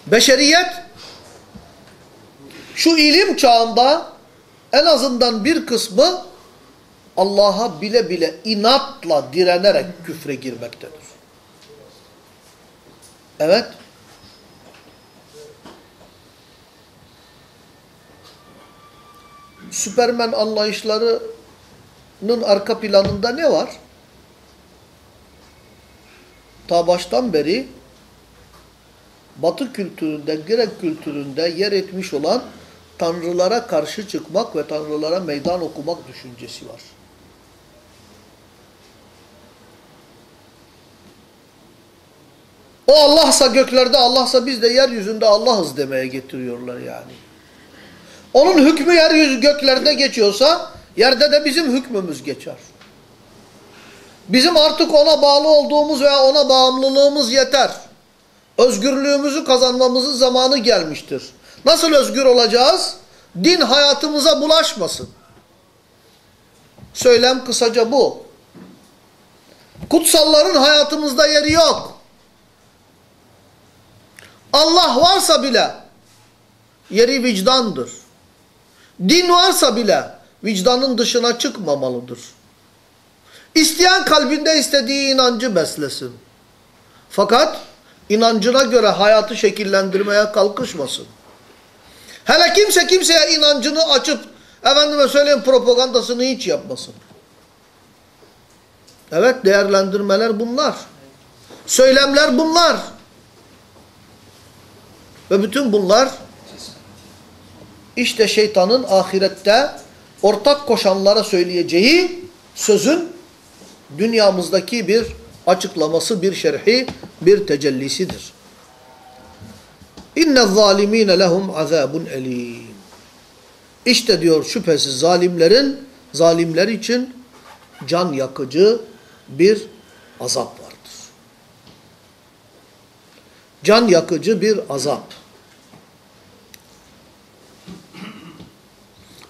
beşeriyet şu ilim çağında en azından bir kısmı Allah'a bile bile inatla direnerek küfre girmektedir. Evet. Süpermen anlayışlarının arka planında ne var? Ta baştan beri Batı kültüründe, Grek kültüründe yer etmiş olan tanrılara karşı çıkmak ve tanrılara meydan okumak düşüncesi var. O Allah'sa göklerde, Allah'sa biz de yeryüzünde Allah'ız demeye getiriyorlar yani. Onun hükmü yeryüzü göklerde geçiyorsa, yerde de bizim hükmümüz geçer. Bizim artık ona bağlı olduğumuz veya ona bağımlılığımız yeter. Özgürlüğümüzü kazanmamızın zamanı gelmiştir. Nasıl özgür olacağız? Din hayatımıza bulaşmasın. Söylem kısaca bu. Kutsalların hayatımızda yeri yok. Allah varsa bile yeri vicdandır. Din varsa bile vicdanın dışına çıkmamalıdır. İsteyen kalbinde istediği inancı beslesin. Fakat inancına göre hayatı şekillendirmeye kalkışmasın. Hele kimse kimseye inancını açıp efendime söyleyeyim propagandasını hiç yapmasın. Evet değerlendirmeler bunlar. Söylemler bunlar. Ve bütün bunlar işte şeytanın ahirette ortak koşanlara söyleyeceği sözün dünyamızdaki bir açıklaması, bir şerhi, bir tecellisidir. İnne zalimine lehum azabun elim. İşte diyor şüphesiz zalimlerin zalimler için can yakıcı bir azap vardır. Can yakıcı bir azap.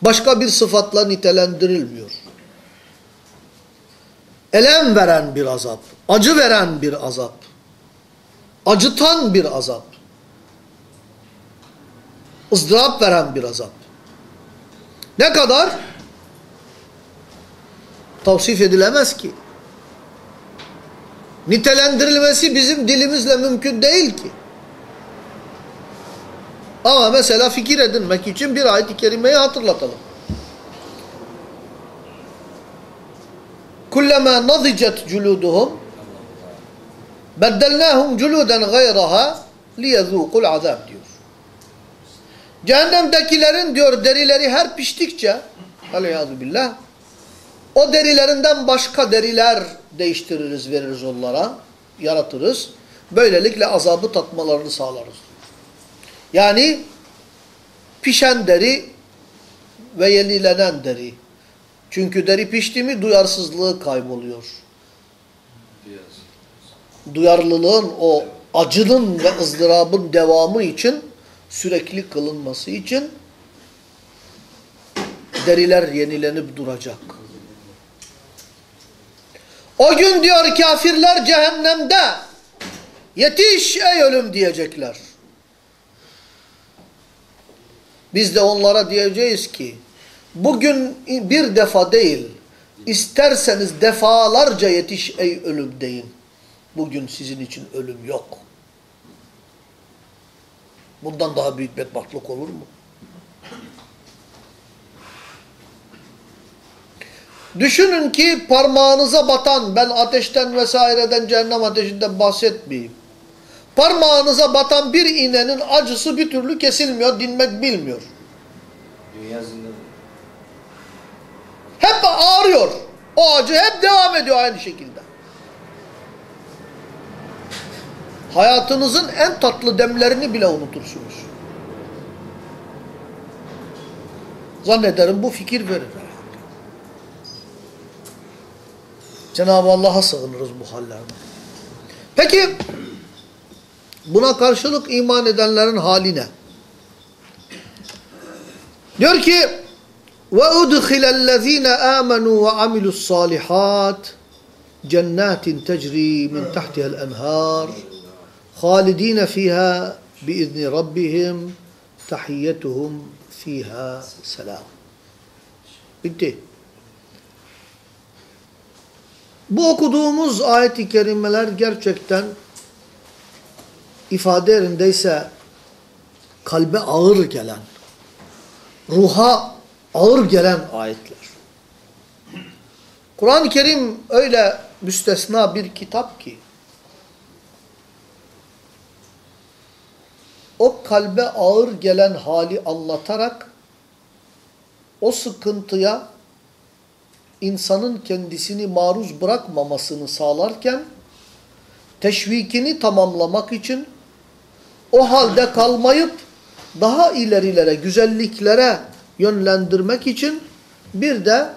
Başka bir sıfatla nitelendirilmiyor. Elem veren bir azap, acı veren bir azap, acıtan bir azap, ızdırap veren bir azap. Ne kadar? Tavsif edilemez ki. Nitelendirilmesi bizim dilimizle mümkün değil ki. Ama mesela fikir edinmek için bir ayet-i kerimeyi hatırlatalım. Kullama nadicet culuduhum beddelnahum culuden gayraha liyezûkul azab diyor. Cehennemdekilerin diyor derileri her piştikçe aleyhâzu billah o derilerinden başka deriler değiştiririz, veririz onlara, yaratırız. Böylelikle azabı tatmalarını sağlarız. Yani pişen deri ve yenilenen deri. Çünkü deri pişti mi duyarsızlığı kayboluyor. Duyarlılığın o acının ve ızdırabın devamı için sürekli kılınması için deriler yenilenip duracak. O gün diyor kafirler cehennemde yetiş ey ölüm diyecekler. Biz de onlara diyeceğiz ki bugün bir defa değil isterseniz defalarca yetiş ey ölüm deyin. Bugün sizin için ölüm yok. Bundan daha büyük bedbahtlık olur mu? Düşünün ki parmağınıza batan, ben ateşten vesaireden cehennem ateşinden bahsetmeyeyim. Parmağınıza batan bir iğnenin acısı bir türlü kesilmiyor, dinmek bilmiyor. Hep ağrıyor. O acı hep devam ediyor aynı şekilde. Hayatınızın en tatlı demlerini bile unutursunuz. Zannederim bu fikir verir. Cenab-ı Allah'a sığınırız bu hallerde. Peki buna karşılık iman edenlerin haline. Diyor ki ve udkhilellezine amenu ve amilus salihat cennetin tecri min tahtiha'l enhar halidin fiha biizni rabbihim tahiyyetuhum fiha selam. Bitti. Bu okuduğumuz ayet-i kerimeler gerçekten ifade yerindeyse kalbe ağır gelen, ruha ağır gelen ayetler. Kur'an-ı Kerim öyle müstesna bir kitap ki o kalbe ağır gelen hali anlatarak o sıkıntıya insanın kendisini maruz bırakmamasını sağlarken teşvikini tamamlamak için o halde kalmayıp daha ilerilere, güzelliklere yönlendirmek için bir de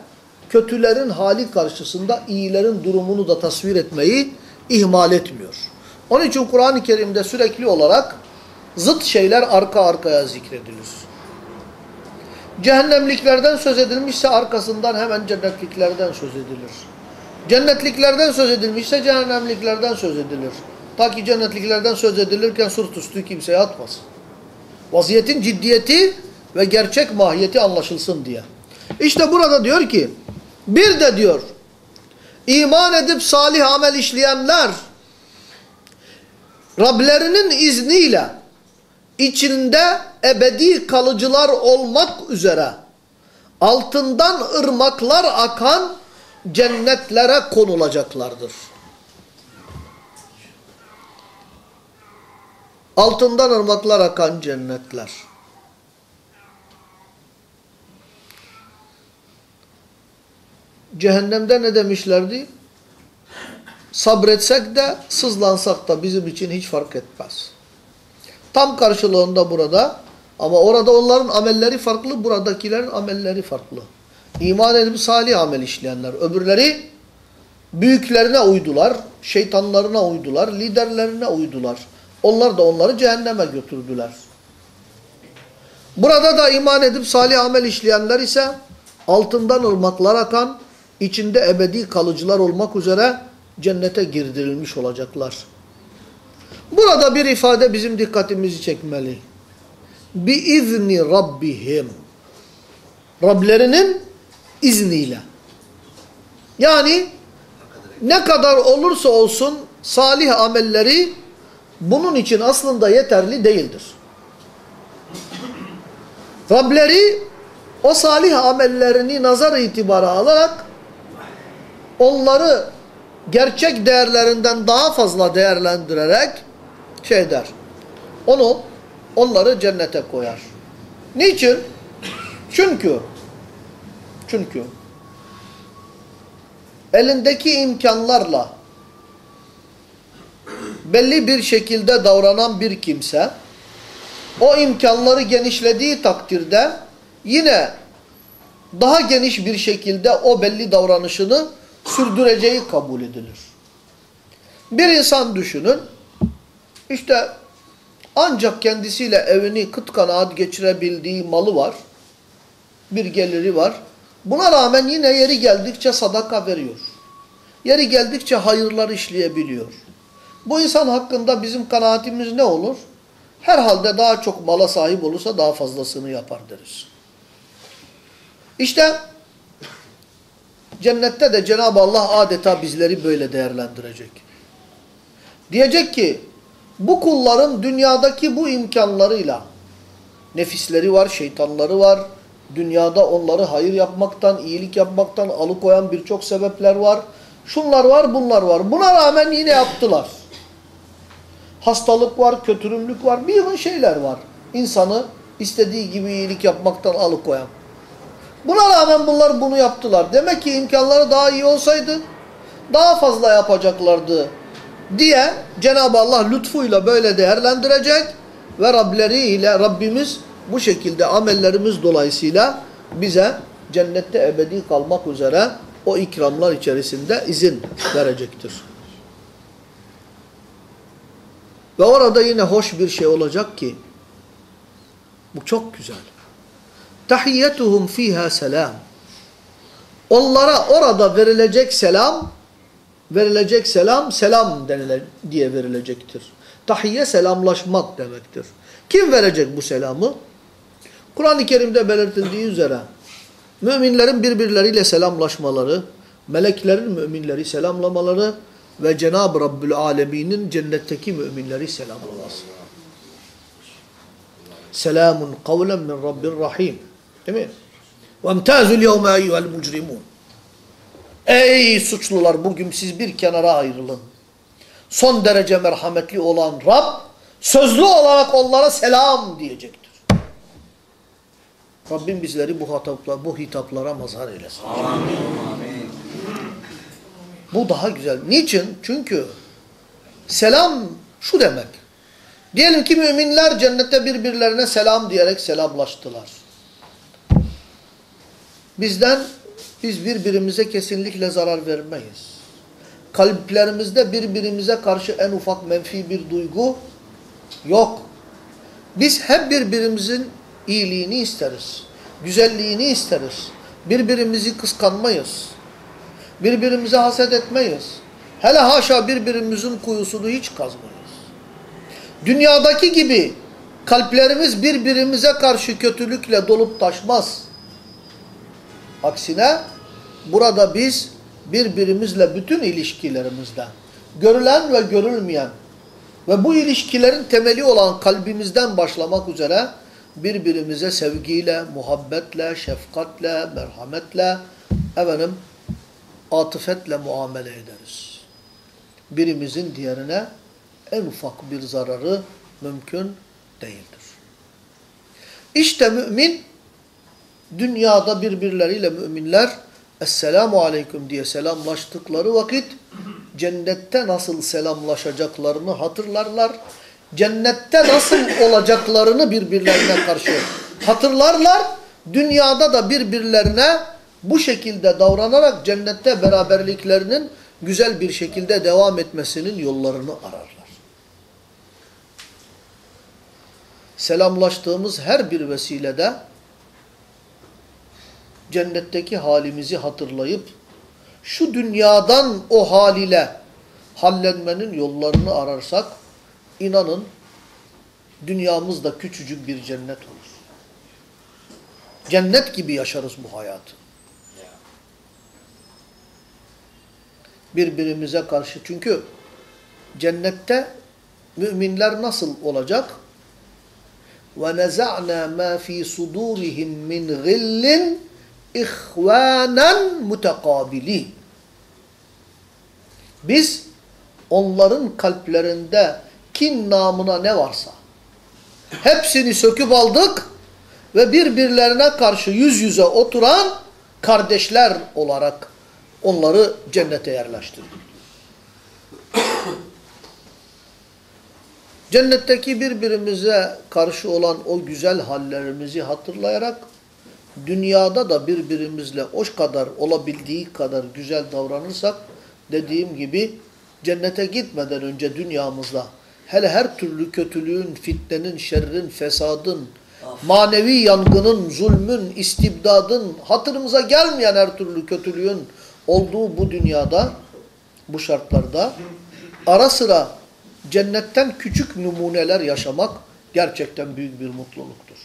kötülerin hali karşısında iyilerin durumunu da tasvir etmeyi ihmal etmiyor. Onun için Kur'an-ı Kerim'de sürekli olarak zıt şeyler arka arkaya zikredilir. Cehennemliklerden söz edilmişse arkasından hemen cennetliklerden söz edilir. Cennetliklerden söz edilmişse cehennemliklerden söz edilir. Ta ki cennetliklerden söz edilirken sırt üstü kimseye atmasın. Vaziyetin ciddiyeti ve gerçek mahiyeti anlaşılsın diye. İşte burada diyor ki, bir de diyor, iman edip salih amel işleyenler, Rablerinin izniyle, içinde ebedi kalıcılar olmak üzere, altından ırmaklar akan cennetlere konulacaklardır. Altından ırmaklar akan cennetler. Cehennemde ne demişlerdi? Sabretsek de sızlansak da bizim için hiç fark etmez. Tam karşılığında burada ama orada onların amelleri farklı, buradakilerin amelleri farklı. İman edip salih amel işleyenler. Öbürleri büyüklerine uydular, şeytanlarına uydular, liderlerine uydular. Onlar da onları cehenneme götürdüler. Burada da iman edip salih amel işleyenler ise altından ırmaklar akan, içinde ebedi kalıcılar olmak üzere cennete girdirilmiş olacaklar. Burada bir ifade bizim dikkatimizi çekmeli. Bi izni rabbihim. Rablerinin izniyle. Yani ne kadar olursa olsun salih amelleri bunun için aslında yeterli değildir. Rableri o salih amellerini nazar itibara alarak onları gerçek değerlerinden daha fazla değerlendirerek şey der. Onu, onları cennete koyar. Niçin? Çünkü çünkü elindeki imkanlarla belli bir şekilde davranan bir kimse o imkanları genişlediği takdirde yine daha geniş bir şekilde o belli davranışını sürdüreceği kabul edilir. Bir insan düşünün, işte ancak kendisiyle evini kıt kanaat geçirebildiği malı var, bir geliri var. Buna rağmen yine yeri geldikçe sadaka veriyor. Yeri geldikçe hayırlar işleyebiliyor. Bu insan hakkında bizim kanaatimiz ne olur? Herhalde daha çok mala sahip olursa daha fazlasını yapar deriz. İşte cennette de Cenab-ı Allah adeta bizleri böyle değerlendirecek. Diyecek ki bu kulların dünyadaki bu imkanlarıyla nefisleri var, şeytanları var. Dünyada onları hayır yapmaktan, iyilik yapmaktan alıkoyan birçok sebepler var. Şunlar var, bunlar var. Buna rağmen yine yaptılar. Hastalık var, kötürümlük var, bir yığın şeyler var. İnsanı istediği gibi iyilik yapmaktan alıkoyan. Buna rağmen bunlar bunu yaptılar. Demek ki imkanları daha iyi olsaydı daha fazla yapacaklardı diye Cenab-ı Allah lütfuyla böyle değerlendirecek ve Rableriyle Rabbimiz bu şekilde amellerimiz dolayısıyla bize cennette ebedi kalmak üzere o ikramlar içerisinde izin verecektir. Ve orada yine hoş bir şey olacak ki bu çok güzel. Tahiyyetuhum fiha selam. Onlara orada verilecek selam verilecek selam selam denile, diye verilecektir. Tahiyye selamlaşmak demektir. Kim verecek bu selamı? Kur'an-ı Kerim'de belirtildiği üzere müminlerin birbirleriyle selamlaşmaları, meleklerin müminleri selamlamaları ve Cenab-ı Rabbül Alemin'in cennetteki müminleri selamlaması. Selamun kavlen min Rabbir Rahim. Değil mi? وَاَمْتَازُ الْيَوْمَ اَيُّهَا الْمُجْرِمُونَ Ey suçlular bugün siz bir kenara ayrılın. Son derece merhametli olan Rab sözlü olarak onlara selam diyecektir. Rabbim bizleri bu, hitapla, bu hitaplara mazhar eylesin. Amin. Bu daha güzel. Niçin? Çünkü selam şu demek. Diyelim ki müminler cennette birbirlerine selam diyerek selamlaştılar. Bizden biz birbirimize kesinlikle zarar vermeyiz. Kalplerimizde birbirimize karşı en ufak menfi bir duygu yok. Biz hep birbirimizin iyiliğini isteriz. Güzelliğini isteriz. Birbirimizi kıskanmayız. Birbirimize haset etmeyiz. Hele haşa birbirimizin kuyusunu hiç kazmayız. Dünyadaki gibi kalplerimiz birbirimize karşı kötülükle dolup taşmaz. Aksine burada biz birbirimizle bütün ilişkilerimizde görülen ve görülmeyen ve bu ilişkilerin temeli olan kalbimizden başlamak üzere birbirimize sevgiyle, muhabbetle, şefkatle, merhametle, efendim, atıfetle muamele ederiz. Birimizin diğerine en ufak bir zararı mümkün değildir. İşte mümin dünyada birbirleriyle müminler Esselamu Aleyküm diye selamlaştıkları vakit cennette nasıl selamlaşacaklarını hatırlarlar. Cennette nasıl olacaklarını birbirlerine karşı hatırlarlar. Dünyada da birbirlerine bu şekilde davranarak cennette beraberliklerinin güzel bir şekilde devam etmesinin yollarını ararlar. Selamlaştığımız her bir vesilede cennetteki halimizi hatırlayıp şu dünyadan o hal ile hallenmenin yollarını ararsak inanın dünyamızda küçücük bir cennet olur. Cennet gibi yaşarız bu hayatı. Birbirimize karşı çünkü cennette müminler nasıl olacak? وَنَزَعْنَا مَا ف۪ي صُدُورِهِمْ مِنْ غِلٍّ ihvanen mutekabili. Biz onların kalplerinde kin namına ne varsa hepsini söküp aldık ve birbirlerine karşı yüz yüze oturan kardeşler olarak onları cennete yerleştirdik. Cennetteki birbirimize karşı olan o güzel hallerimizi hatırlayarak dünyada da birbirimizle o kadar olabildiği kadar güzel davranırsak dediğim gibi cennete gitmeden önce dünyamızda hele her türlü kötülüğün, fitnenin, şerrin, fesadın, manevi yangının, zulmün, istibdadın, hatırımıza gelmeyen her türlü kötülüğün olduğu bu dünyada, bu şartlarda ara sıra cennetten küçük numuneler yaşamak gerçekten büyük bir mutluluktur.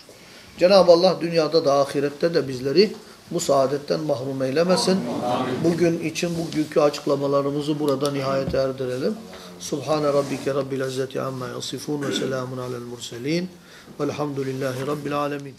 Cenab-ı Allah dünyada da ahirette de bizleri bu saadetten mahrum eylemesin. Bugün için bugünkü açıklamalarımızı burada nihayete erdirelim. Subhane rabbike rabbil izzeti amma yasifun ve selamun alel murselin. Velhamdülillahi rabbil alemin.